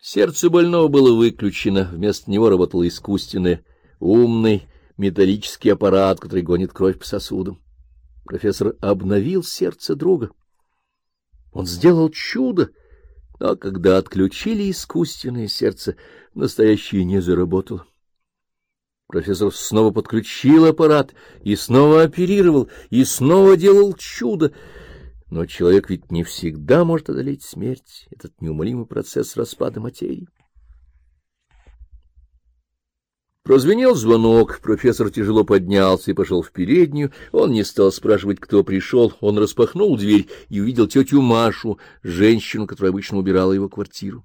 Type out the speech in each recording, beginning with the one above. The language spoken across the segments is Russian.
Сердце больного было выключено, вместо него работал искусственный, умный металлический аппарат, который гонит кровь по сосудам. Профессор обновил сердце друга. Он сделал чудо, но когда отключили искусственное сердце, настоящее не заработало. Профессор снова подключил аппарат и снова оперировал, и снова делал чудо. Но человек ведь не всегда может одолеть смерть, этот неумолимый процесс распада материи. Прозвенел звонок, профессор тяжело поднялся и пошел в переднюю. Он не стал спрашивать, кто пришел. Он распахнул дверь и увидел тетю Машу, женщину, которая обычно убирала его квартиру.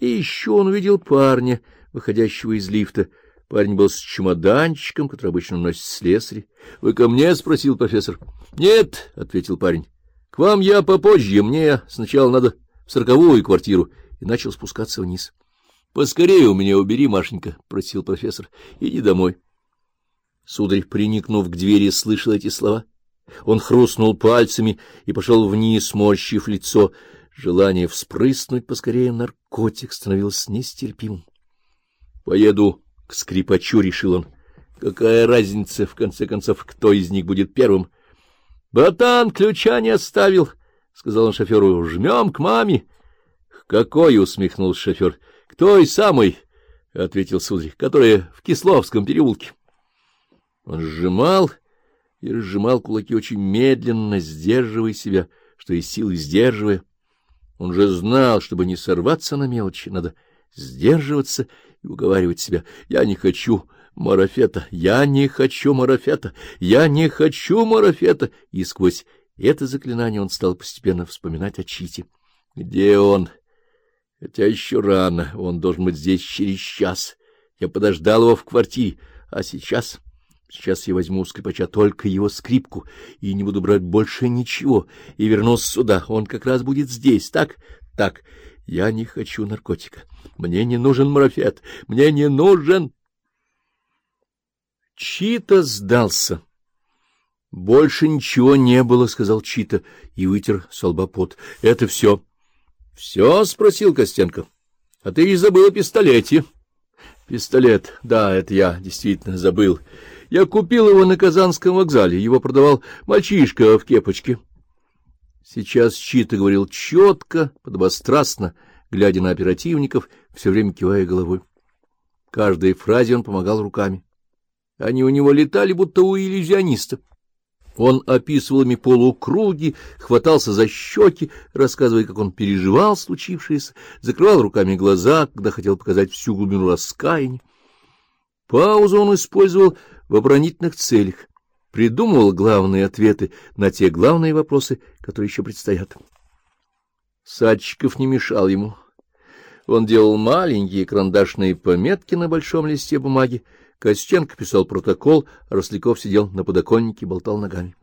И еще он увидел парня, выходящего из лифта. Парень был с чемоданчиком, который обычно носит слесарь. — Вы ко мне? — спросил профессор. — Нет, — ответил парень. — К вам я попозже. Мне сначала надо в сороковую квартиру. И начал спускаться вниз. — Поскорее у меня убери, Машенька, — просил профессор. — Иди домой. Сударь, приникнув к двери, слышал эти слова. Он хрустнул пальцами и пошел вниз, морщив лицо. Желание вспрыснуть поскорее наркотик становилось нестерпимым. — Поеду к скрипачу, — решил он. Какая разница, в конце концов, кто из них будет первым? — Ботан ключа не оставил, — сказал он шоферу. — Жмем к маме. — Какой? — усмехнулся шофер. — К той самой, — ответил сударь, — которая в Кисловском переулке. Он сжимал и разжимал кулаки очень медленно, сдерживая себя, что из силы сдерживая. Он же знал, чтобы не сорваться на мелочи, надо сдерживаться и уговаривать себя. Я не хочу марафета, я не хочу марафета, я не хочу марафета. И сквозь это заклинание он стал постепенно вспоминать о Чите. Где он? Хотя еще рано, он должен быть здесь через час. Я подождал его в квартире, а сейчас... Сейчас я возьму у скрипача только его скрипку и не буду брать больше ничего, и вернусь сюда. Он как раз будет здесь, так? Так. Я не хочу наркотика. Мне не нужен марафет. Мне не нужен. Чита сдался. Больше ничего не было, сказал Чита и вытер с. Это все. Все, спросил Костенко. А ты и забыл о пистолете. Пистолет. Да, это я действительно забыл. Я купил его на Казанском вокзале. Его продавал мальчишка в кепочке. Сейчас Чита говорил четко, подобострастно, глядя на оперативников, все время кивая головой. Каждой фразе он помогал руками. Они у него летали, будто у иллюзиониста. Он описывал ими полукруги, хватался за щеки, рассказывая, как он переживал случившееся, закрывал руками глаза, когда хотел показать всю глубину раскаяния. Паузу он использовал в оборонительных целях придумывал главные ответы на те главные вопросы, которые еще предстоят. Садчиков не мешал ему. Он делал маленькие карандашные пометки на большом листе бумаги, Костенко писал протокол, а Росляков сидел на подоконнике болтал ногами.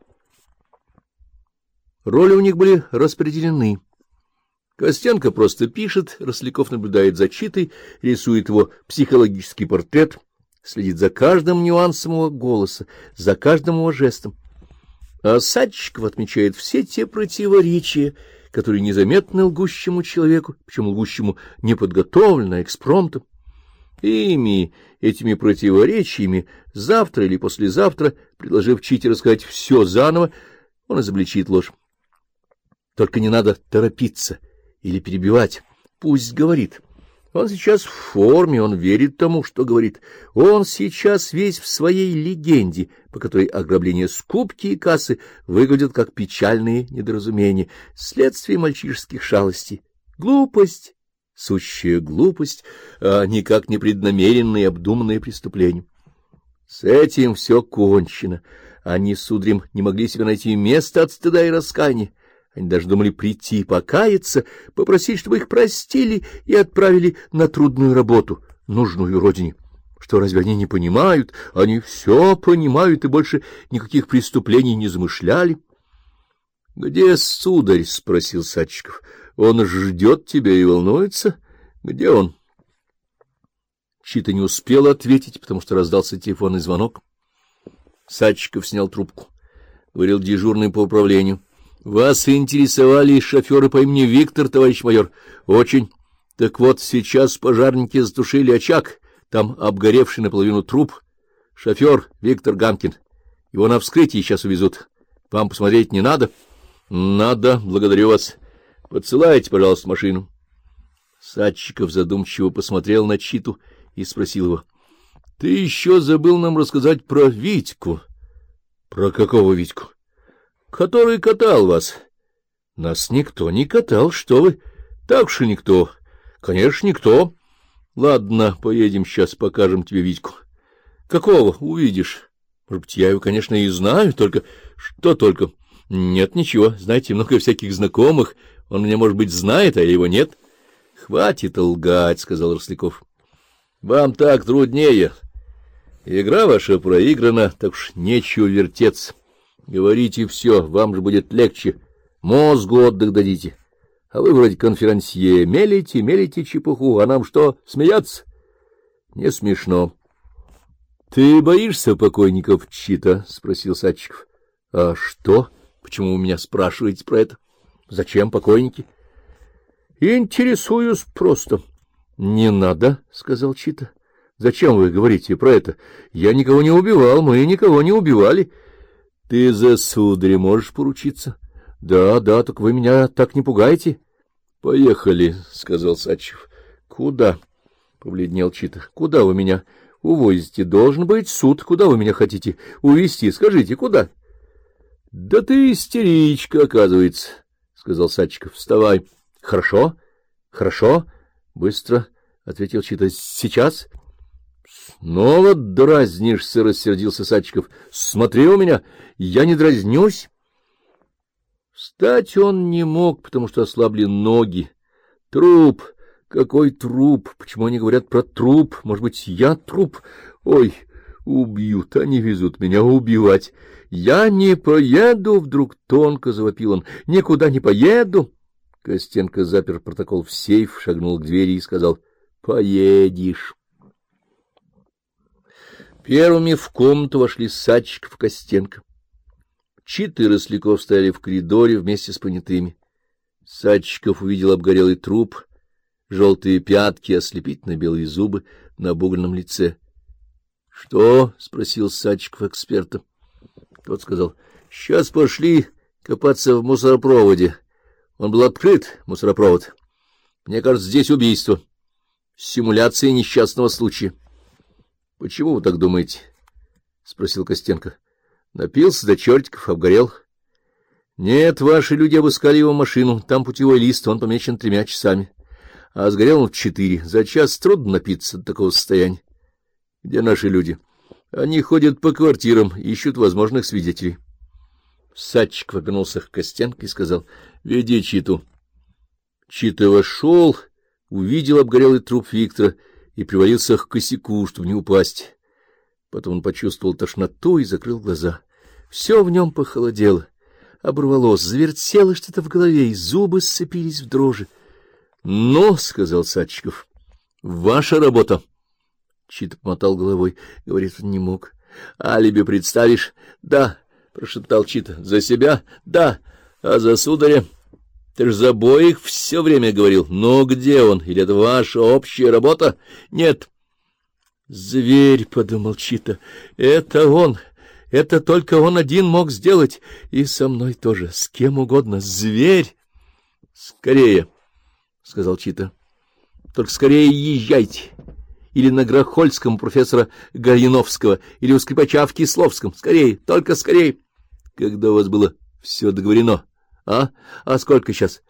Роли у них были распределены. Костенко просто пишет, Росляков наблюдает за читой, рисует его психологический портрет — следит за каждым нюансом его голоса, за каждым его жестом. А Садчиков отмечает все те противоречия, которые незаметны лгущему человеку, причем лгущему неподготовленно, экспромтом. Ими, этими противоречиями, завтра или послезавтра, предложив Чите рассказать все заново, он изобличит ложь. Только не надо торопиться или перебивать. Пусть говорит. Он сейчас в форме, он верит тому, что говорит. Он сейчас весь в своей легенде, по которой ограбление скупки и кассы выглядят как печальные недоразумения, следствие мальчишеских шалостей. Глупость, сущая глупость, а никак не преднамеренные обдуманные преступления. С этим все кончено. Они с Удрем не могли себе найти места от стыда и раскаяния. Они даже думали прийти, покаяться, попросить, чтобы их простили и отправили на трудную работу, нужную родине. Что разве они не понимают? Они все понимают и больше никаких преступлений не замышляли. — Где сударь? — спросил Садчиков. — Он ждет тебя и волнуется. Где он? Чита не успел ответить, потому что раздался телефонный звонок. Садчиков снял трубку. Говорил дежурный по управлению. — вас интересовали шоферы по имени Виктор, товарищ майор? — Очень. Так вот, сейчас пожарники затушили очаг, там обгоревший наполовину труп, шофер Виктор Ганкин. Его на вскрытие сейчас увезут. Вам посмотреть не надо? — Надо, благодарю вас. Подсылайте, пожалуйста, машину. Садчиков задумчиво посмотрел на Читу и спросил его. — Ты еще забыл нам рассказать про Витьку. — Про какого Витьку? — Который катал вас. — Нас никто не катал, что вы. Так и никто. — Конечно, никто. — Ладно, поедем сейчас, покажем тебе Витьку. — Какого? Увидишь. Может быть, я его, конечно, и знаю, только... Что только? Нет, ничего. Знаете, много всяких знакомых. Он меня, может быть, знает, а его нет. — Хватит лгать, — сказал Росляков. — Вам так труднее. Игра ваша проиграна, так уж нечего вертеться. Говорите все, вам же будет легче. Мозгу отдых дадите. А вы вроде конферансье, мелите, мелите чепуху, а нам что, смеяться? Не смешно. — Ты боишься покойников, Чита? — спросил Садчиков. — А что? Почему вы меня спрашиваете про это? Зачем покойники? — Интересуюсь просто. — Не надо, — сказал Чита. — Зачем вы говорите про это? Я никого не убивал, мы никого не убивали. — Ты за сударя можешь поручиться? —— Да, да, так вы меня так не пугаете. — Поехали, — сказал Сачев. — Куда? — побледнел Чита. — Куда вы меня увозите? Должен быть суд. Куда вы меня хотите увезти? Скажите, куда? — Да ты истеричка, оказывается, — сказал Сачиков. — Вставай. — Хорошо, хорошо, — быстро ответил Чита. — Сейчас? — Снова дразнишься, — рассердился Сачиков. — Смотри у меня, я не дразнюсь. Встать он не мог, потому что ослабли ноги. Труп! Какой труп? Почему они говорят про труп? Может быть, я труп? Ой, убьют, они везут меня убивать. Я не поеду, вдруг тонко завопил он. Никуда не поеду. Костенко запер протокол в сейф, шагнул к двери и сказал: "Поедешь". Первыми в комнату вошли Садчиков Костенко. Чит и Росляков стояли в коридоре вместе с понятыми. Садчиков увидел обгорелый труп, желтые пятки, ослепительно белые зубы на обугленном лице. — Что? — спросил Садчиков эксперта. Тот сказал, — сейчас пошли копаться в мусоропроводе. Он был открыт, мусоропровод. Мне кажется, здесь убийство. Симуляция несчастного случая. — Почему вы так думаете? — спросил Костенко. — Напился до чертиков, обгорел. Нет, ваши люди обыскали его машину, там путевой лист, он помечен тремя часами. А сгорел он в четыре. За час трудно напиться до такого состояния. Где наши люди? Они ходят по квартирам, ищут возможных свидетелей. Садчик обернулся к Костенко и сказал, — Веди Читу. Чита вошел, увидел обгорелый труп Виктора и привалился к косяку, чтобы не упасть. Потом он почувствовал тошноту и закрыл глаза. Все в нем похолодело, оборвалось, завертело что-то в голове, и зубы сцепились в дрожи. — Ну, — сказал Садчиков, — ваша работа. Чит помотал головой, говорит, не мог. — Алиби представишь? — Да, — прошептал Чита. — За себя? — Да. А за сударя? Ты ж за обоих все время говорил. Ну, где он? Или это ваша общая работа? — Нет. — Зверь, — подумал Чита, — это он, это только он один мог сделать, и со мной тоже, с кем угодно, зверь. — Скорее, — сказал Чита, — только скорее езжайте. Или на Грохольском профессора Гаиновского, или у скрипача в Кисловском. Скорее, только скорее. Когда у вас было все договорено? А? А сколько сейчас?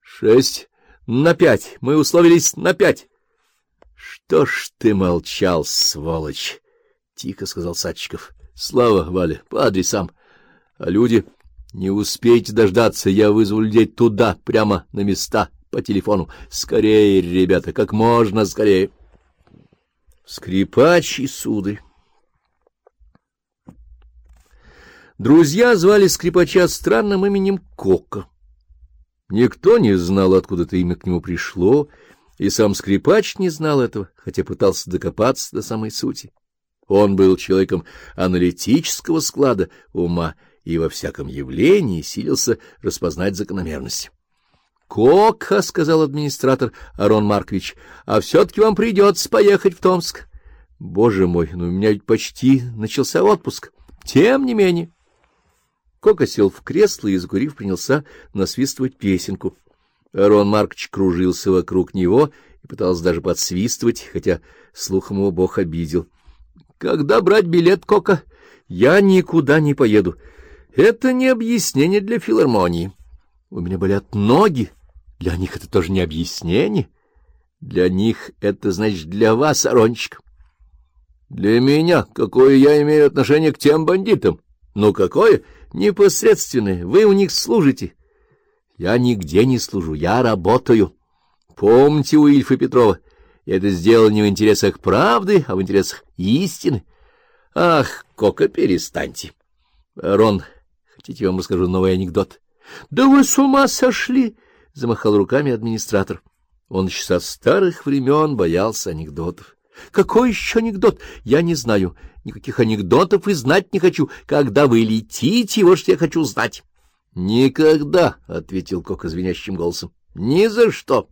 Шесть на пять. Мы условились на пять. Что ж ты молчал, сволочь? — тихо сказал Садчиков. — Слава, Валя, по адресам. А люди... Не успеете дождаться, я вызову людей туда, прямо на места, по телефону. Скорее, ребята, как можно скорее. Скрипач и сударь. Друзья звали скрипача странным именем Кока. Никто не знал, откуда это имя к нему пришло, и сам скрипач не знал этого, хотя пытался докопаться до самой сути. Он был человеком аналитического склада ума и во всяком явлении силился распознать закономерности. — Кока, — сказал администратор Арон Маркович, — а все-таки вам придется поехать в Томск. Боже мой, ну у меня ведь почти начался отпуск. Тем не менее. Кока сел в кресло и, закурив, принялся насвистывать песенку. Арон Маркович кружился вокруг него и пытался даже подсвистывать, хотя слухом его бог обидел. — Когда брать билет, Кока? Я никуда не поеду. Это не объяснение для филармонии. У меня болят ноги. Для них это тоже не объяснение. Для них это, значит, для вас, Арончик. Для меня какое я имею отношение к тем бандитам? Ну, какое? Непосредственное. Вы у них служите. Я нигде не служу, я работаю. Помните у Ильфа Петрова, я это сделал не в интересах правды, а в интересах истины. Ах, Кока, перестаньте. Рон, хотите, я вам расскажу новый анекдот? — Да вы с ума сошли! — замахал руками администратор. Он еще со старых времен боялся анекдотов. — Какой еще анекдот? Я не знаю. Никаких анекдотов и знать не хочу. Когда вы летите, вот что я хочу знать. — Никогда, — ответил Кока звенящим голосом. — Ни за что.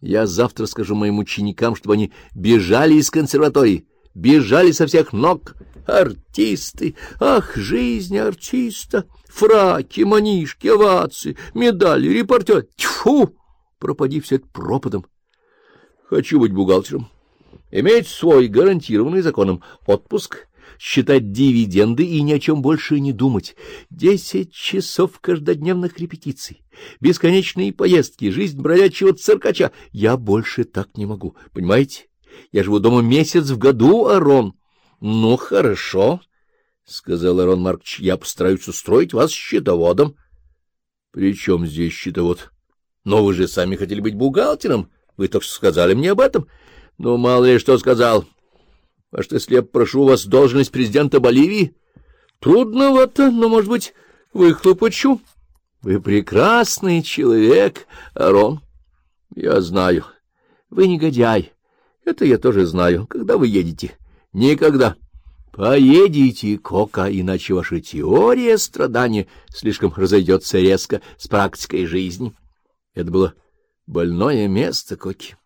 Я завтра скажу моим ученикам, чтобы они бежали из консерватории, бежали со всех ног. Артисты! Ах, жизнь артиста! Фраки, манишки, овации, медали, репортер. Тьфу! Пропади все это пропадом. Хочу быть бухгалтером. Иметь свой гарантированный законом отпуск, считать дивиденды и ни о чем больше не думать. Десять часов каждодневных репетиций, бесконечные поездки, жизнь бродячего циркача. Я больше так не могу, понимаете? Я живу дома месяц в году, Арон. Ну, хорошо, — сказал Арон Маркович, — я постараюсь устроить вас счетоводом. — При чем здесь счетовод? — Но вы же сами хотели быть бухгалтером. Вы только что сказали мне об этом. Ну, мало ли что сказал. А что, если я прошу вас должность президента Боливии? Трудновато, но, может быть, выхлопочу. Вы прекрасный человек, Арон. Я знаю. Вы негодяй. Это я тоже знаю. Когда вы едете? Никогда. Поедете, Кока, иначе ваша теория страдания слишком разойдется резко с практикой жизни. Это было больное место, Коки.